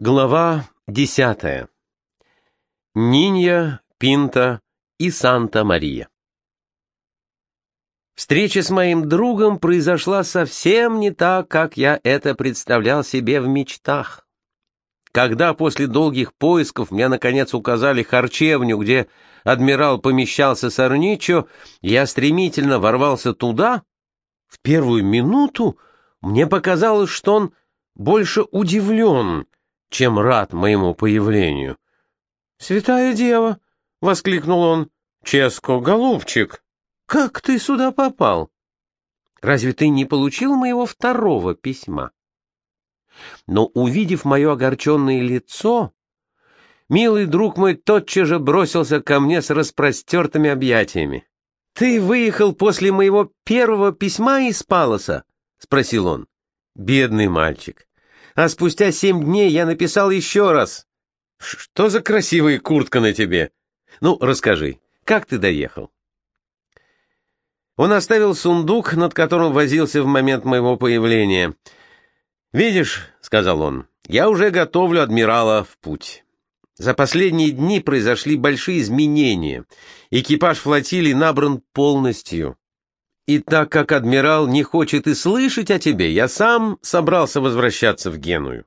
Глава десятая. Нинья, Пинта и Санта-Мария. Встреча с моим другом произошла совсем не так, как я это представлял себе в мечтах. Когда после долгих поисков мне, наконец, указали харчевню, где адмирал помещался с Арничо, я стремительно ворвался туда. В первую минуту мне показалось, что он больше удивлен — чем рад моему появлению. «Святая дева!» — воскликнул он. «Ческо, голубчик, как ты сюда попал? Разве ты не получил моего второго письма?» Но, увидев мое огорченное лицо, милый друг мой тотчас же бросился ко мне с распростертыми объятиями. «Ты выехал после моего первого письма из Палоса?» — спросил он. «Бедный мальчик а спустя семь дней я написал еще раз. Что за красивая куртка на тебе? Ну, расскажи, как ты доехал? Он оставил сундук, над которым возился в момент моего появления. «Видишь», — сказал он, — «я уже готовлю адмирала в путь». За последние дни произошли большие изменения. Экипаж флотилии набран полностью. И так как адмирал не хочет и слышать о тебе, я сам собрался возвращаться в Геную.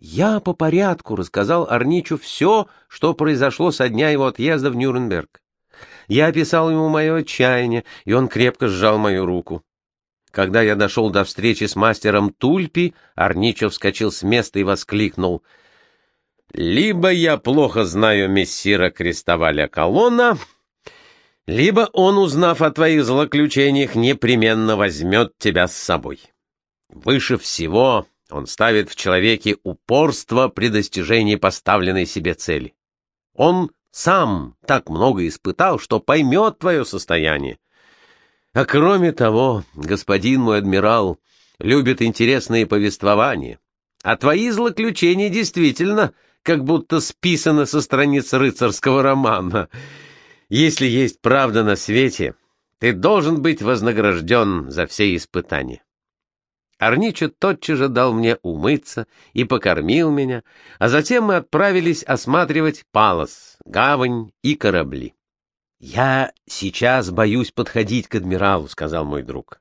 Я по порядку рассказал Арничу все, что произошло со дня его отъезда в Нюрнберг. Я описал ему мое отчаяние, и он крепко сжал мою руку. Когда я дошел до встречи с мастером Тульпи, Арничо вскочил с места и воскликнул. «Либо я плохо знаю мессира Крестоваля Колонна, либо он, узнав о твоих злоключениях, непременно возьмет тебя с собой. Выше всего он ставит в человеке упорство при достижении поставленной себе цели. Он сам так много испытал, что поймет твое состояние. А кроме того, господин мой адмирал любит интересные повествования, а твои злоключения действительно как будто списаны со страниц рыцарского романа — если есть правда на свете, ты должен быть вознагражден за все испытания. Арничо тотчас же дал мне умыться и покормил меня, а затем мы отправились осматривать Палос, гавань и корабли. «Я сейчас боюсь подходить к адмиралу», — сказал мой друг,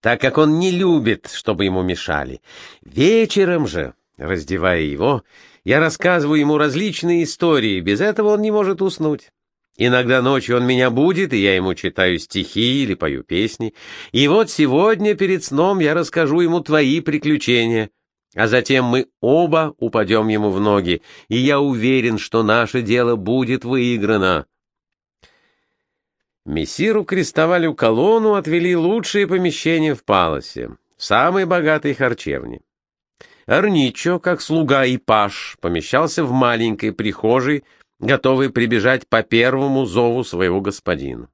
«так как он не любит, чтобы ему мешали. Вечером же, раздевая его, я рассказываю ему различные истории, без этого он не может уснуть. Иногда ночью он меня будет, и я ему читаю стихи или пою песни. И вот сегодня перед сном я расскажу ему твои приключения, а затем мы оба упадем ему в ноги, и я уверен, что наше дело будет выиграно. Мессиру Крестовалю Колону отвели лучшие помещения в Паласе, в самой богатой харчевне. Арничо, как слуга и паш, помещался в маленькой прихожей готовый прибежать по первому зову своего господина.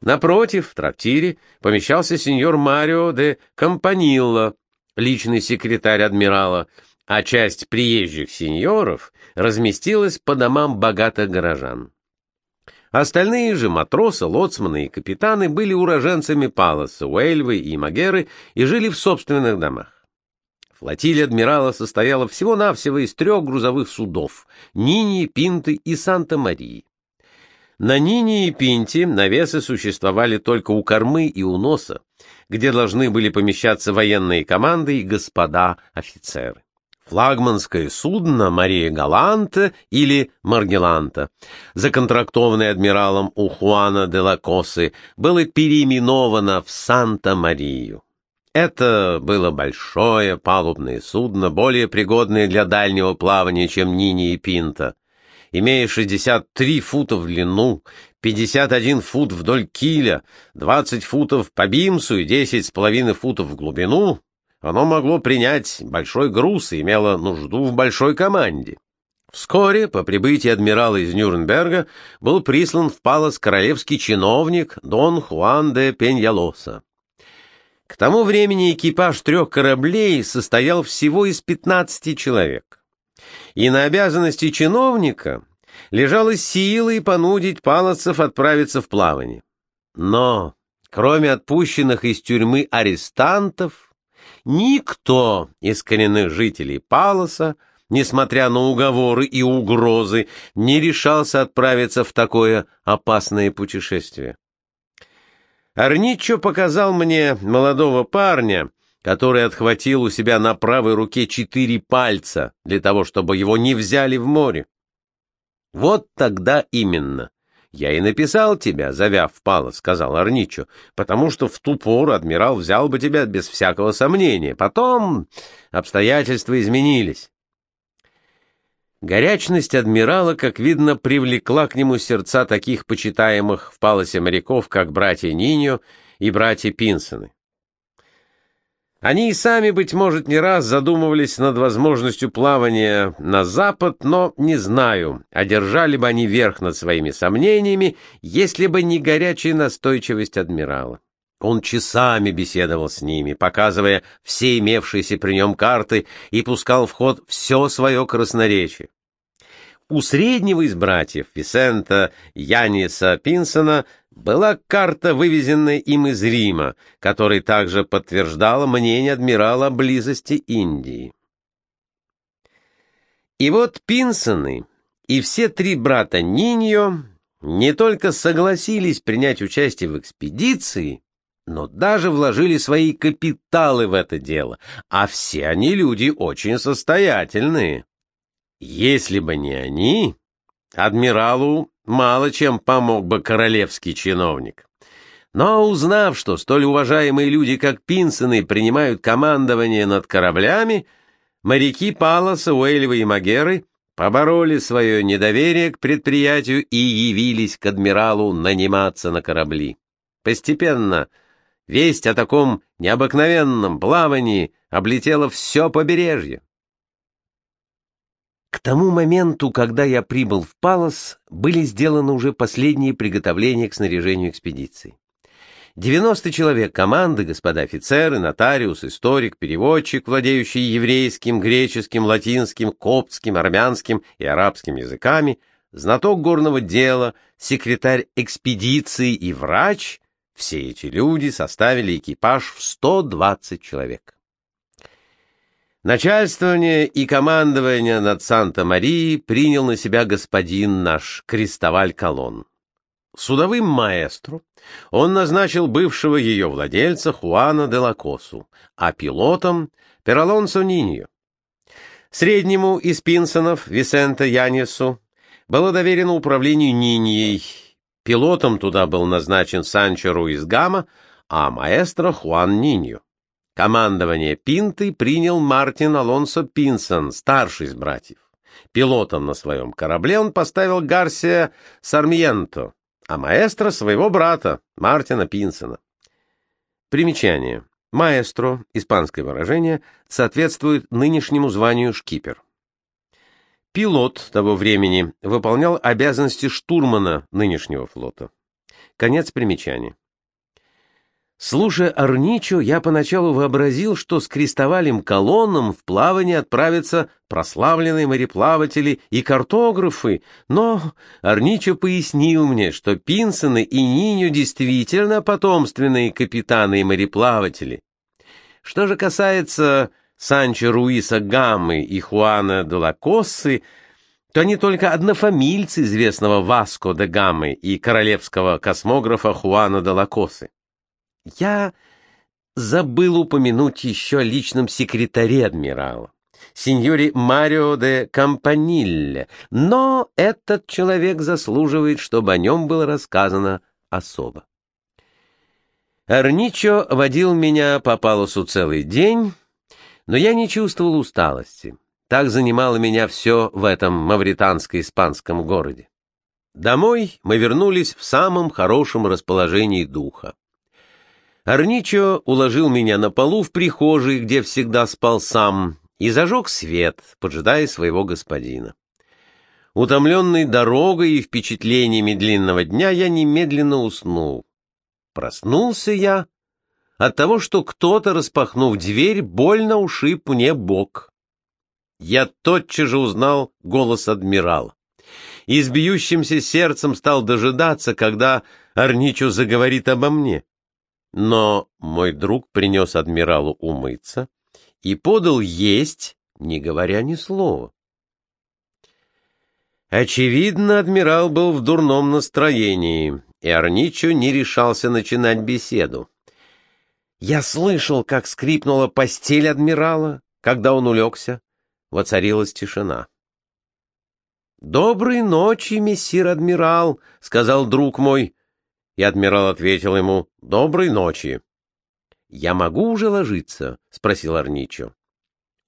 Напротив, в трактире, помещался сеньор Марио де Компанилла, личный секретарь адмирала, а часть приезжих сеньоров разместилась по домам богатых горожан. Остальные же матросы, лоцманы и капитаны были уроженцами Паласа, Уэльвы и Магеры и жили в собственных домах. Флотилия адмирала состояла всего-навсего из трех грузовых судов — Нини, Пинты и Санта-Марии. На Нине и Пинте навесы существовали только у кормы и у носа, где должны были помещаться военные команды и господа офицеры. Флагманское судно Мария Галанта или Маргеланта, законтрактованное адмиралом у Хуана де Лакосы, было переименовано в Санта-Марию. Это было большое палубное судно, более пригодное для дальнего плавания, чем Нини и Пинта. Имея 63 фута в длину, 51 фут вдоль киля, 20 футов по бимсу и 10,5 футов в глубину, оно могло принять большой груз и имело нужду в большой команде. Вскоре, по прибытии адмирала из Нюрнберга, был прислан в Палас королевский чиновник Дон Хуан де Пеньялоса. К тому времени экипаж трех кораблей состоял всего из 15 человек. И на обязанности чиновника лежало силой понудить палацев отправиться в плавание. Но, кроме отпущенных из тюрьмы арестантов, никто из коренных жителей Палоса несмотря на уговоры и угрозы, не решался отправиться в такое опасное путешествие. Арничо показал мне молодого парня, который отхватил у себя на правой руке четыре пальца для того, чтобы его не взяли в море. Вот тогда именно «Я и написал тебя, завяв пало», — сказал Арничо, «потому что в ту пору адмирал взял бы тебя без всякого сомнения. Потом обстоятельства изменились». Горячность адмирала, как видно, привлекла к нему сердца таких почитаемых в палосе моряков, как братья Ниньо и братья Пинсоны. Они и сами, быть может, не раз задумывались над возможностью плавания на запад, но не знаю, одержали бы они верх над своими сомнениями, если бы не горячая настойчивость адмирала. Он часами беседовал с ними, показывая все имевшиеся при нем карты и пускал в ход все свое красноречие. У среднего из братьев Висента Яниса Пинсона была карта, вывезенная им из Рима, которая также подтверждала мнение адмирала о близости Индии. И вот Пинсоны и все три брата Ниньо не только согласились принять участие в экспедиции, но даже вложили свои капиталы в это дело, а все они люди очень состоятельные. Если бы не они, адмиралу мало чем помог бы королевский чиновник. Но узнав, что столь уважаемые люди, как Пинсоны, принимают командование над кораблями, моряки Паласа, Уэльва и Магеры побороли свое недоверие к предприятию и явились к адмиралу наниматься на корабли. Постепенно весть о таком необыкновенном плавании облетела все побережье. К тому моменту, когда я прибыл в Палас, были сделаны уже последние приготовления к снаряжению экспедиции. 90 человек команды, господа офицеры, нотариус, историк, переводчик, владеющий еврейским, греческим, латинским, коптским, армянским и арабским языками, знаток горного дела, секретарь экспедиции и врач — все эти люди составили экипаж в 120 человек. Начальствование и командование над Санта-Марией принял на себя господин наш Крестоваль Колон. Судовым маэстро он назначил бывшего ее владельца Хуана де Лакосу, а пилотом — Пералонсо Ниньо. Среднему из Пинсонов, Висента Янису, было доверено управлению Ниньей. Пилотом туда был назначен Санчо Руиз Гама, а маэстро Хуан Ниньо. Командование Пинты принял Мартин Алонсо Пинсон, старший из братьев. Пилотом на своем корабле он поставил Гарсия Сармиенто, а маэстро своего брата Мартина Пинсона. Примечание. Маэстро, испанское выражение, соответствует нынешнему званию шкипер. Пилот того времени выполнял обязанности штурмана нынешнего флота. Конец примечания. Слушая Арничо, я поначалу вообразил, что с крестовалем колонном в плавание отправятся прославленные мореплаватели и картографы, но Арничо пояснил мне, что Пинсоны и Ниню действительно потомственные капитаны и мореплаватели. Что же касается Санчо Руиса Гаммы и Хуана де Лакоссы, то они только однофамильцы известного Васко де Гаммы и королевского космографа Хуана де Лакосы. Я забыл упомянуть еще о личном секретаре адмирала, сеньоре Марио де Кампанилле, но этот человек заслуживает, чтобы о нем было рассказано особо. Арничо водил меня по палусу целый день, но я не чувствовал усталости. Так занимало меня все в этом мавританско-испанском городе. Домой мы вернулись в самом хорошем расположении духа. Арничо уложил меня на полу в прихожей, где всегда спал сам, и зажег свет, поджидая своего господина. Утомленный дорогой и впечатлениями длинного дня, я немедленно уснул. Проснулся я от того, что кто-то, распахнув дверь, больно ушиб мне бок. Я тотчас же узнал голос адмирала и с бьющимся сердцем стал дожидаться, когда Арничо заговорит обо мне. Но мой друг принес адмиралу умыться и подал есть, не говоря ни слова. Очевидно, адмирал был в дурном настроении, и Арничо не решался начинать беседу. Я слышал, как скрипнула постель адмирала, когда он улегся. Воцарилась тишина. «Доброй ночи, мессир адмирал», — сказал друг мой. И адмирал ответил ему «Доброй ночи». «Я могу уже ложиться?» — спросил Арничо.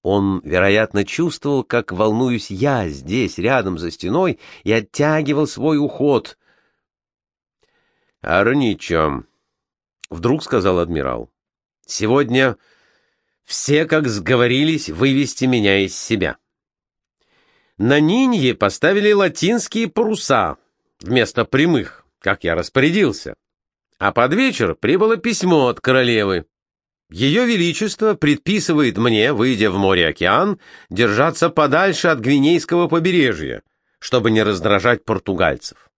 Он, вероятно, чувствовал, как волнуюсь я здесь, рядом за стеной, и оттягивал свой уход. «Арничо», — вдруг сказал адмирал, — «сегодня все, как сговорились, вывести меня из себя». На Нинье поставили латинские паруса вместо прямых, как я распорядился. А под вечер прибыло письмо от королевы. Ее Величество предписывает мне, выйдя в море-океан, держаться подальше от Гвинейского побережья, чтобы не раздражать португальцев.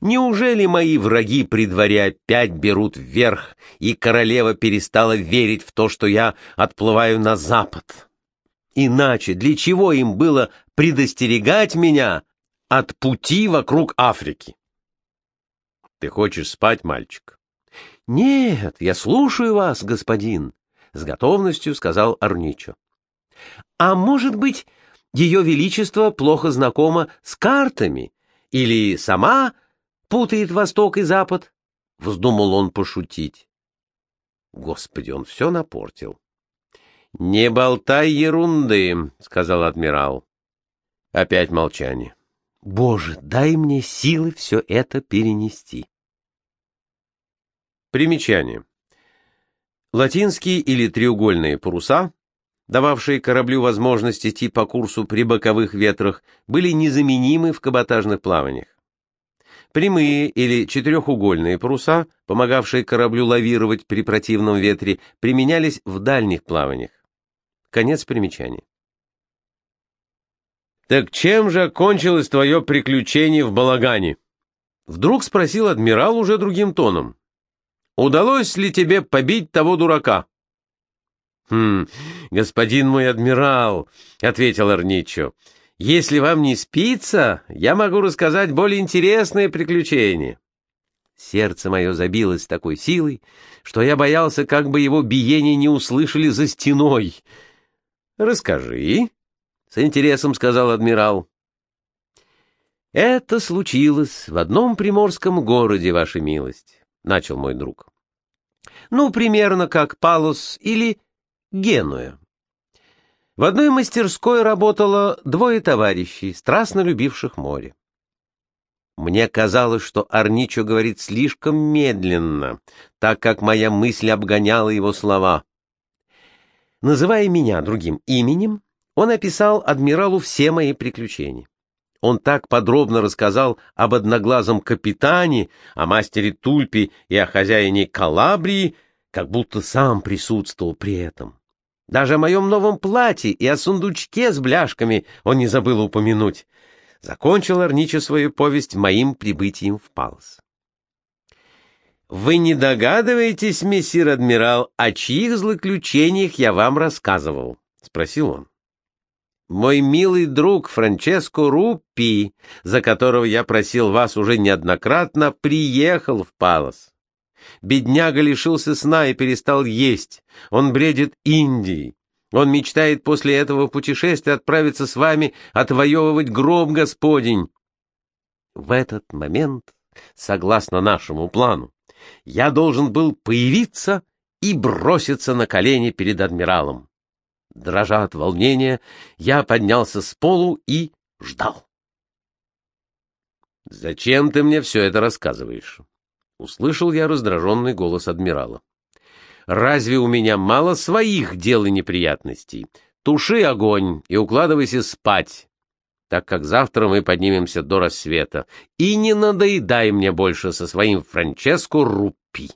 Неужели мои враги при дворе опять берут вверх, и королева перестала верить в то, что я отплываю на запад? Иначе для чего им было предостерегать меня от пути вокруг Африки? Ты хочешь спать, мальчик? «Нет, я слушаю вас, господин», — с готовностью сказал Арничо. «А может быть, ее величество плохо знакомо с картами или сама путает восток и запад?» — вздумал он пошутить. Господи, он все напортил. «Не болтай ерунды», — сказал адмирал. Опять молчание. «Боже, дай мне силы все это перенести». Примечание. Латинские или треугольные паруса, дававшие кораблю возможность идти по курсу при боковых ветрах, были незаменимы в каботажных плаваниях. Прямые или четырехугольные паруса, помогавшие кораблю лавировать при противном ветре, применялись в дальних плаваниях. Конец примечания. «Так чем же окончилось твое приключение в балагане?» Вдруг спросил адмирал уже другим тоном. Удалось ли тебе побить того дурака? «Хм, господин мой адмирал», — ответил Арничо, — «если вам не спится, я могу рассказать более интересные приключения». Сердце мое забилось такой силой, что я боялся, как бы его биение не услышали за стеной. «Расскажи», — с интересом сказал адмирал. «Это случилось в одном приморском городе, ваша милость», — начал мой друг. Ну, примерно как Палус или Генуя. В одной мастерской работало двое товарищей, страстно любивших море. Мне казалось, что Арничо говорит слишком медленно, так как моя мысль обгоняла его слова. Называя меня другим именем, он описал адмиралу все мои приключения. Он так подробно рассказал об одноглазом капитане, о мастере Тульпе и о хозяине Калабрии, как будто сам присутствовал при этом. Даже о моем новом платье и о сундучке с бляшками он не забыл упомянуть. Закончил Арнича свою повесть моим прибытием в Палос. «Вы не догадываетесь, мессир адмирал, о чьих злоключениях я вам рассказывал?» — спросил он. «Мой милый друг Франческо Руппи, за которого я просил вас уже неоднократно, приехал в Палос. Бедняга лишился сна и перестал есть. Он бредит Индией. Он мечтает после этого путешествия отправиться с вами отвоевывать гроб Господень. В этот момент, согласно нашему плану, я должен был появиться и броситься на колени перед адмиралом. Дрожа от волнения, я поднялся с полу и ждал. «Зачем ты мне все это рассказываешь?» Услышал я раздраженный голос адмирала. «Разве у меня мало своих дел и неприятностей? Туши огонь и укладывайся спать, так как завтра мы поднимемся до рассвета. И не надоедай мне больше со своим Франческо Руппи».